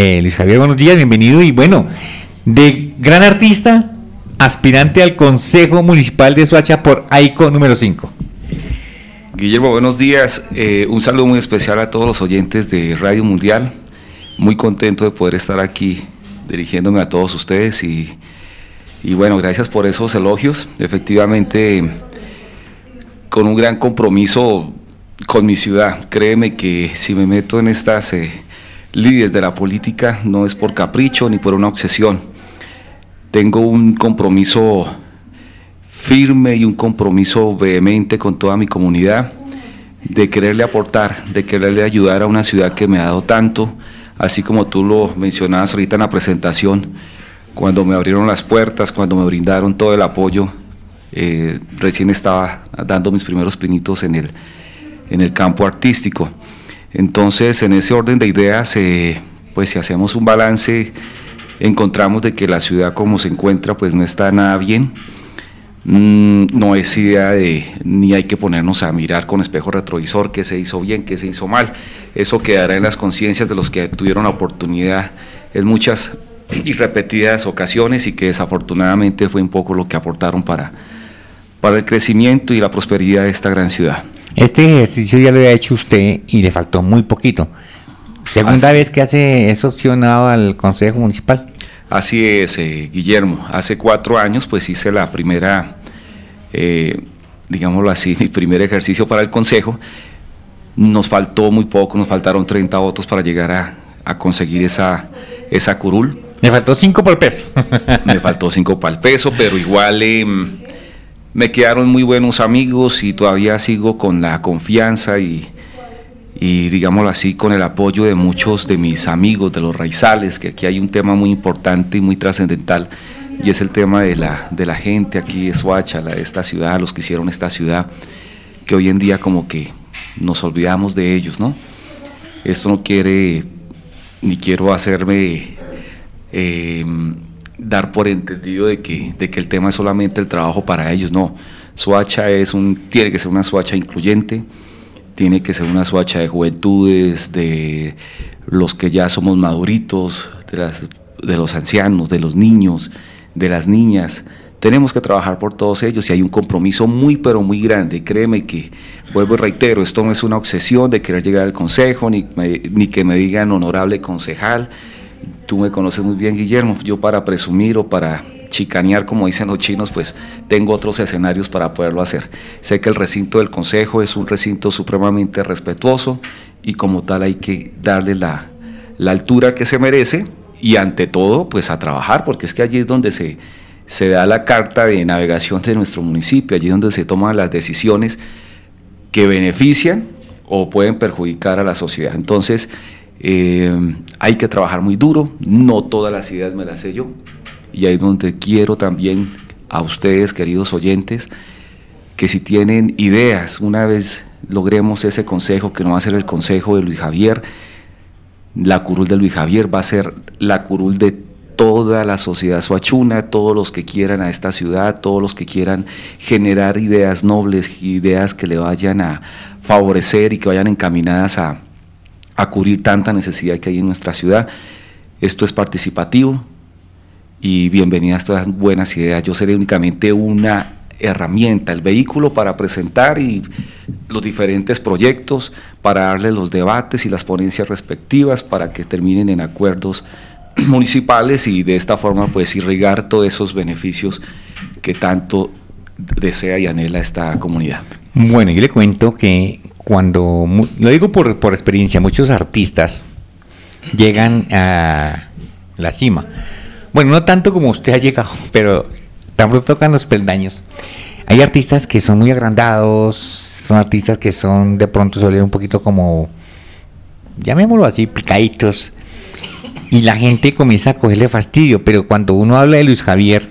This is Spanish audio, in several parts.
Eh, Luis Javier, buenos días, bienvenido. Y bueno, de gran artista, aspirante al Consejo Municipal de Soacha por AICO número 5. Guillermo, buenos días. Eh, un saludo muy especial a todos los oyentes de Radio Mundial. Muy contento de poder estar aquí dirigiéndome a todos ustedes y, bueno, gracias por esos elogios. Efectivamente, con un gran compromiso con mi ciudad. Créeme que si me meto en estas eh, líderes de la política no es por capricho ni por una obsesión. Tengo un compromiso firme y un compromiso vehemente con toda mi comunidad de quererle aportar, de quererle ayudar a una ciudad que me ha dado tanto, así como tú lo mencionabas ahorita en la presentación, cuando me abrieron las puertas, cuando me brindaron todo el apoyo, eh, recién estaba dando mis primeros pinitos en el, en el campo artístico. Entonces, en ese orden de ideas, eh, pues si hacemos un balance, encontramos de que la ciudad como se encuentra, pues no está nada bien. Mm, no es idea de, ni hay que ponernos a mirar con espejo retrovisor qué se hizo bien, qué se hizo mal. Eso quedará en las conciencias de los que tuvieron la oportunidad en muchas y repetidas ocasiones y que desafortunadamente fue un poco lo que aportaron para, para el crecimiento y la prosperidad de esta gran ciudad. Este ejercicio ya lo había hecho usted y le faltó muy poquito. Segunda vez que hace es opcionado al Consejo Municipal. Así es, eh, Guillermo. Hace cuatro años pues hice la primera, eh, digámoslo así, mi primer ejercicio para el Consejo. Nos faltó muy poco, nos faltaron 30 votos para llegar a, a conseguir esa, esa curul. Me faltó cinco por el peso. Me faltó cinco para el peso, pero igual... Eh, me quedaron muy buenos amigos y todavía sigo con la confianza y, y digámoslo así, con el apoyo de muchos de mis amigos de los raizales, que aquí hay un tema muy importante y muy trascendental, y es el tema de la, de la gente aquí de Soacha, de esta ciudad, los que hicieron esta ciudad, que hoy en día como que nos olvidamos de ellos, ¿no? Esto no quiere, ni quiero hacerme... Eh, dar por entendido de que, de que el tema es solamente el trabajo para ellos, no. Suacha es un, tiene que ser una Suacha incluyente, tiene que ser una Suacha de juventudes, de los que ya somos maduritos, de, las, de los ancianos, de los niños, de las niñas. Tenemos que trabajar por todos ellos y hay un compromiso muy, pero muy grande. Créeme que, vuelvo y reitero, esto no es una obsesión de querer llegar al consejo, ni, ni que me digan honorable concejal tú me conoces muy bien, Guillermo, yo para presumir o para chicanear, como dicen los chinos, pues tengo otros escenarios para poderlo hacer. Sé que el recinto del Consejo es un recinto supremamente respetuoso y como tal hay que darle la, altura que se merece y ante todo, pues a trabajar, porque es que allí es donde se, se da la carta de navegación de nuestro municipio, allí es donde se toman las decisiones que benefician o pueden perjudicar a la sociedad. Entonces, eh, hay que trabajar muy duro, no todas las ideas me las sé yo, y ahí es donde quiero también a ustedes, queridos oyentes, que si tienen ideas, una vez logremos ese consejo, que no va a ser el consejo de Luis Javier, la curul de Luis Javier va a ser la curul de toda la sociedad suachuna, todos los que quieran a esta ciudad, todos los que quieran generar ideas nobles, ideas que le vayan a favorecer y que vayan encaminadas a, a cubrir tanta necesidad que hay en nuestra ciudad. Esto es participativo y bienvenidas todas buenas ideas. Yo seré únicamente una herramienta, el vehículo para presentar y los diferentes proyectos, para darle los debates y las ponencias respectivas para que terminen en acuerdos municipales y de esta forma pues irrigar todos esos beneficios que tanto desea y anhela esta comunidad. Bueno, yo le cuento que cuando, lo digo por, por experiencia, muchos artistas llegan a la cima. Bueno, no tanto como usted ha llegado, pero tampoco tocan los peldaños. Hay artistas que son muy agrandados, son artistas que son de pronto suelen un poquito como, llamémoslo así, picaditos. Y la gente comienza a cogerle fastidio, pero cuando uno habla de Luis Javier,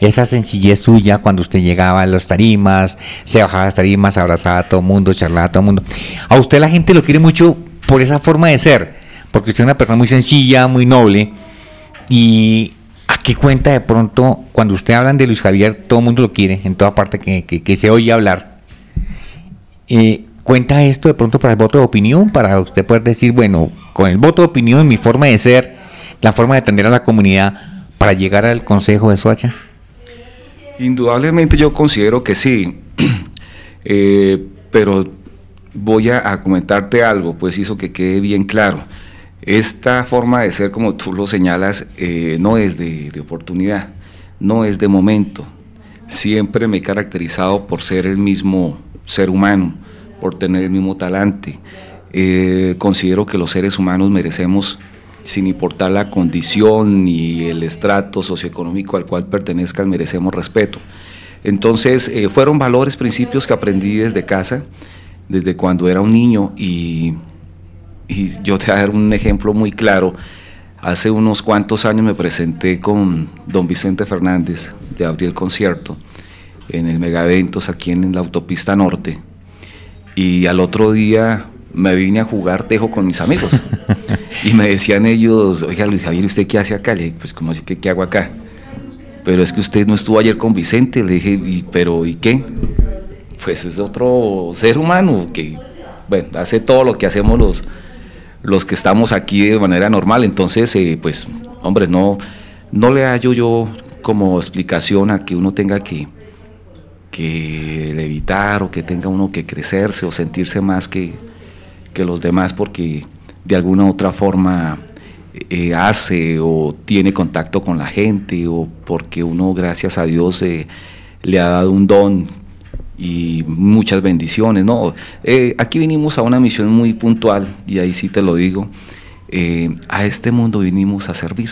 esa sencillez suya cuando usted llegaba a las tarimas, se bajaba a las tarimas, abrazaba a todo el mundo, charlaba a todo el mundo. A usted la gente lo quiere mucho por esa forma de ser, porque usted es una persona muy sencilla, muy noble. Y a qué cuenta de pronto, cuando usted hablan de Luis Javier, todo el mundo lo quiere, en toda parte que, se oye hablar. Eh, ¿Cuenta esto de pronto para el voto de opinión? Para usted poder decir, bueno, con el voto de opinión, mi forma de ser la forma de atender a la comunidad para llegar al Consejo de Soacha? Indudablemente yo considero que sí, eh, pero voy a, comentarte algo, pues hizo que quede bien claro. Esta forma de ser, como tú lo señalas, eh, no es de, oportunidad, no es de momento. Siempre me he caracterizado por ser el mismo ser humano, por tener el mismo talante. Eh, considero que los seres humanos merecemos, sin importar la condición ni el estrato socioeconómico al cual pertenezcan, merecemos respeto. Entonces, eh, fueron valores, principios que aprendí desde casa desde cuando era un niño y, yo te voy a dar un ejemplo muy claro. Hace unos cuantos años me presenté con don Vicente Fernández de abrir el concierto en el Megaventos aquí en la autopista norte y al otro día me vine a jugar tejo con mis amigos y me decían ellos, oiga Luis Javier, ¿usted qué hace acá? Le dije, pues como así que qué hago acá? Pero es que usted no estuvo ayer con Vicente, le dije, pero ¿y qué? pues es otro ser humano que, bueno, hace todo lo que hacemos los, los que estamos aquí de manera normal. Entonces, eh, pues, hombre, no, no le hallo yo como explicación a que uno tenga que, que levitar o que tenga uno que crecerse o sentirse más que, que los demás porque de alguna otra forma eh, hace o tiene contacto con la gente o porque uno, gracias a Dios, eh, le ha dado un don y muchas bendiciones. No, eh, aquí vinimos a una misión muy puntual y ahí sí te lo digo. Eh, a este mundo vinimos a servir.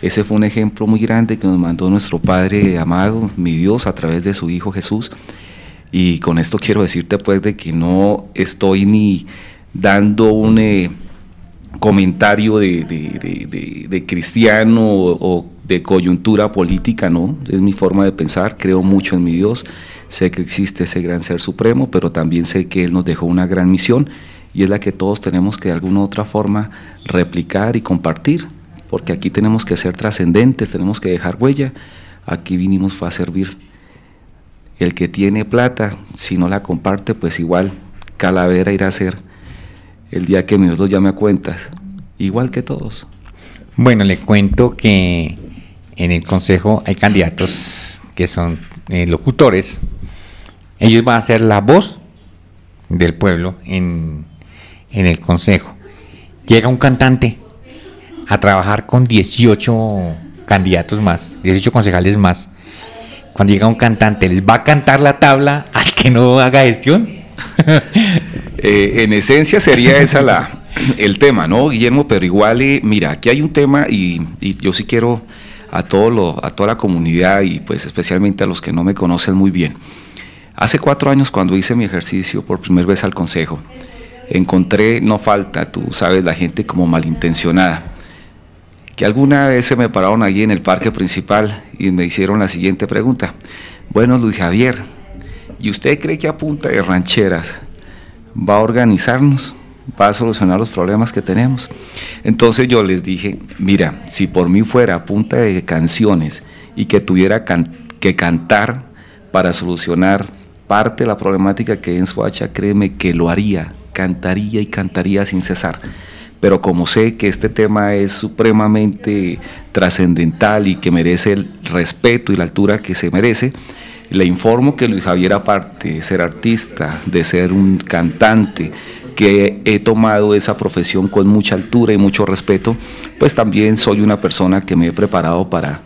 Ese fue un ejemplo muy grande que nos mandó nuestro Padre amado, mi Dios, a través de su Hijo Jesús. Y con esto quiero decirte pues de que no estoy ni dando un eh, comentario de, cristiano o de coyuntura política, no, es mi forma de pensar, creo mucho en mi Dios sé que existe ese gran ser supremo, pero también sé que Él nos dejó una gran misión y es la que todos tenemos que de alguna u otra forma replicar y compartir, porque aquí tenemos que ser trascendentes, tenemos que dejar huella, aquí vinimos a servir. El que tiene plata, si no la comparte, pues igual calavera irá a ser el día que mi Dios llame a cuentas, igual que todos. Bueno, le cuento que en el Consejo hay candidatos que son eh, locutores ellos van a ser la voz del pueblo en, el consejo. Llega un cantante a trabajar con 18 candidatos más, 18 concejales más. Cuando llega un cantante, ¿les va a cantar la tabla al que no haga gestión? Eh, en esencia sería esa la, el tema, ¿no, Guillermo? Pero igual, eh, mira, aquí hay un tema y, yo sí quiero a, todo a toda la comunidad y pues especialmente a los que no me conocen muy bien. Hace cuatro años cuando hice mi ejercicio por primera vez al consejo, encontré, no falta, tú sabes, la gente como malintencionada, que alguna vez se me pararon allí en el parque principal y me hicieron la siguiente pregunta. Bueno, Luis Javier, ¿y usted cree que a punta de rancheras va a organizarnos? ¿Va a solucionar los problemas que tenemos? Entonces yo les dije, mira, si por mí fuera a punta de canciones y que tuviera que cantar para solucionar parte de la problemática que hay en Soacha, créeme que lo haría, cantaría y cantaría sin cesar. Pero como sé que este tema es supremamente trascendental y que merece el respeto y la altura que se merece, le informo que Luis Javier, aparte de ser artista, de ser un cantante, que he tomado esa profesión con mucha altura y mucho respeto, pues también soy una persona que me he preparado para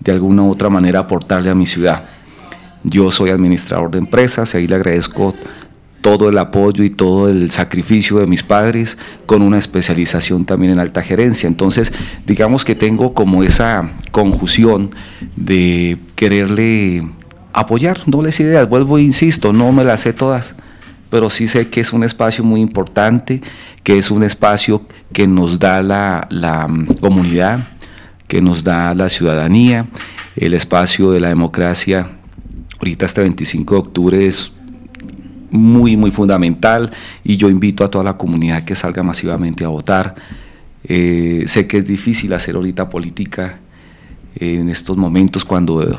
de alguna u otra manera aportarle a mi ciudad. Yo soy administrador de empresas y ahí le agradezco todo el apoyo y todo el sacrificio de mis padres con una especialización también en alta gerencia. Entonces, digamos que tengo como esa conjunción de quererle apoyar, no les ideas, vuelvo e insisto, no me las sé todas, pero sí sé que es un espacio muy importante, que es un espacio que nos da la, la mm, comunidad, que nos da la ciudadanía, el espacio de la democracia Ahorita este 25 de octubre es muy, muy fundamental y yo invito a toda la comunidad que salga masivamente a votar. Eh, sé que es difícil hacer ahorita política en estos momentos cuando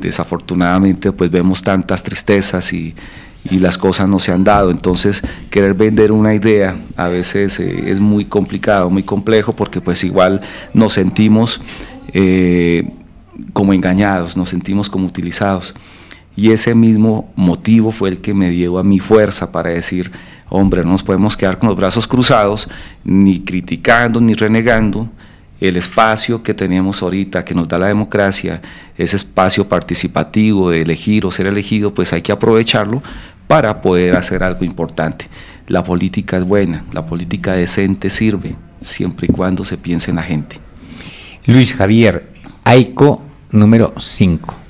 desafortunadamente pues vemos tantas tristezas y, y las cosas no se han dado. Entonces, querer vender una idea a veces eh, es muy complicado, muy complejo, porque pues igual nos sentimos eh, como engañados, nos sentimos como utilizados. Y ese mismo motivo fue el que me dio a mi fuerza para decir, hombre, no nos podemos quedar con los brazos cruzados, ni criticando, ni renegando, el espacio que tenemos ahorita, que nos da la democracia, ese espacio participativo de elegir o ser elegido, pues hay que aprovecharlo para poder hacer algo importante. La política es buena, la política decente sirve, siempre y cuando se piense en la gente. Luis Javier, AICO número 5.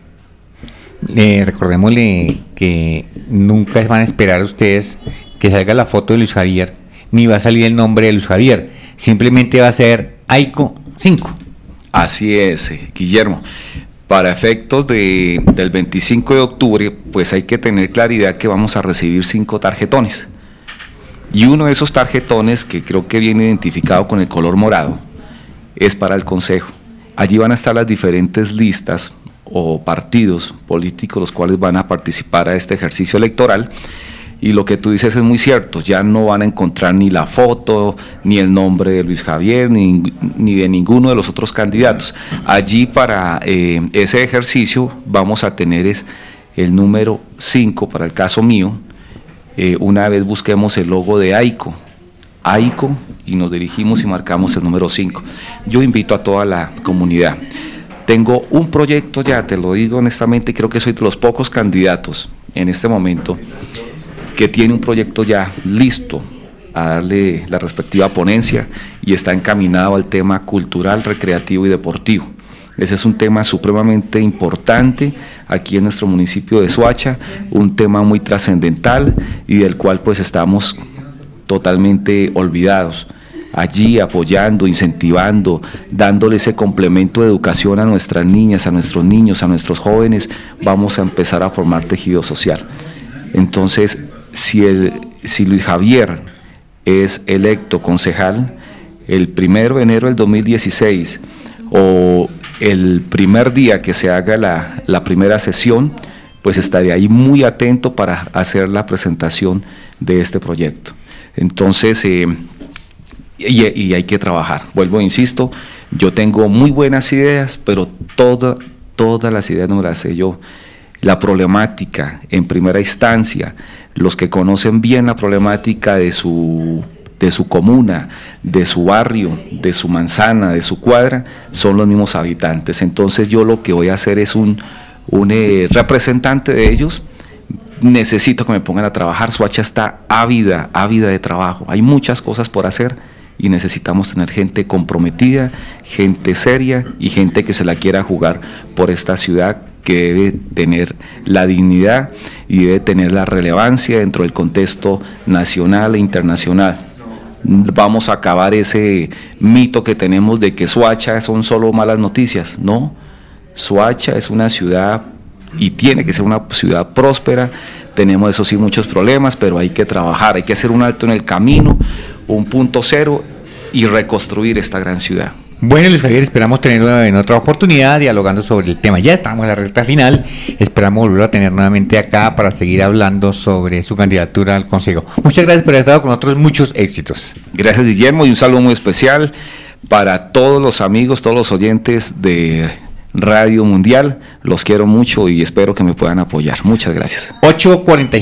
Recordémosle que nunca van a esperar ustedes que salga la foto de Luis Javier, ni va a salir el nombre de Luis Javier, simplemente va a ser AICO 5. Así es, eh, Guillermo. Para efectos de, del 25 de octubre, pues hay que tener claridad que vamos a recibir cinco tarjetones. Y uno de esos tarjetones, que creo que viene identificado con el color morado, es para el Consejo. Allí van a estar las diferentes listas o partidos políticos los cuales van a participar a este ejercicio electoral y lo que tú dices es muy cierto, ya no van a encontrar ni la foto, ni el nombre de Luis Javier, ni, de ninguno de los otros candidatos. Allí para eh, ese ejercicio vamos a tener es el número 5 para el caso mío. Eh, una vez busquemos el logo de AICO, AICO, y nos dirigimos y marcamos el número 5. Yo invito a toda la comunidad. Tengo un proyecto ya, te lo digo honestamente, creo que soy de los pocos candidatos en este momento que tiene un proyecto ya listo a darle la respectiva ponencia y está encaminado al tema cultural, recreativo y deportivo. Ese es un tema supremamente importante aquí en nuestro municipio de Soacha, un tema muy trascendental y del cual pues estamos totalmente olvidados. Allí apoyando, incentivando, dándole ese complemento de educación a nuestras niñas, a nuestros niños, a nuestros jóvenes, vamos a empezar a formar tejido social. Entonces, si, el, si Luis Javier es electo concejal el primero de enero del 2016 o el primer día que se haga la, primera sesión, pues estaré ahí muy atento para hacer la presentación de este proyecto. Entonces, eh, y, hay que trabajar. Vuelvo, insisto, yo tengo muy buenas ideas, pero toda, todas las ideas no las sé yo. La problemática en primera instancia los que conocen bien la problemática de su, de su comuna, de su barrio, de su manzana, de su cuadra, son los mismos habitantes. Entonces yo lo que voy a hacer es un, un eh, representante de ellos. Necesito que me pongan a trabajar. Suacha está ávida, ávida de trabajo. Hay muchas cosas por hacer y necesitamos tener gente comprometida, gente seria y gente que se la quiera jugar por esta ciudad que debe tener la dignidad y debe tener la relevancia dentro del contexto nacional e internacional. Vamos a acabar ese mito que tenemos de que Suacha son solo malas noticias. No, Suacha es una ciudad y tiene que ser una ciudad próspera. Tenemos eso sí muchos problemas, pero hay que trabajar, hay que hacer un alto en el camino, un punto cero y reconstruir esta gran ciudad. Bueno, Luis Javier, esperamos tenerlo en otra oportunidad dialogando sobre el tema. Ya estamos en la recta final. Esperamos volver a tener nuevamente acá para seguir hablando sobre su candidatura al Consejo. Muchas gracias por haber estado con nosotros. Muchos éxitos. Gracias, Guillermo, y un saludo muy especial para todos los amigos, todos los oyentes de Radio Mundial. Los quiero mucho y espero que me puedan apoyar. Muchas gracias. 8.46.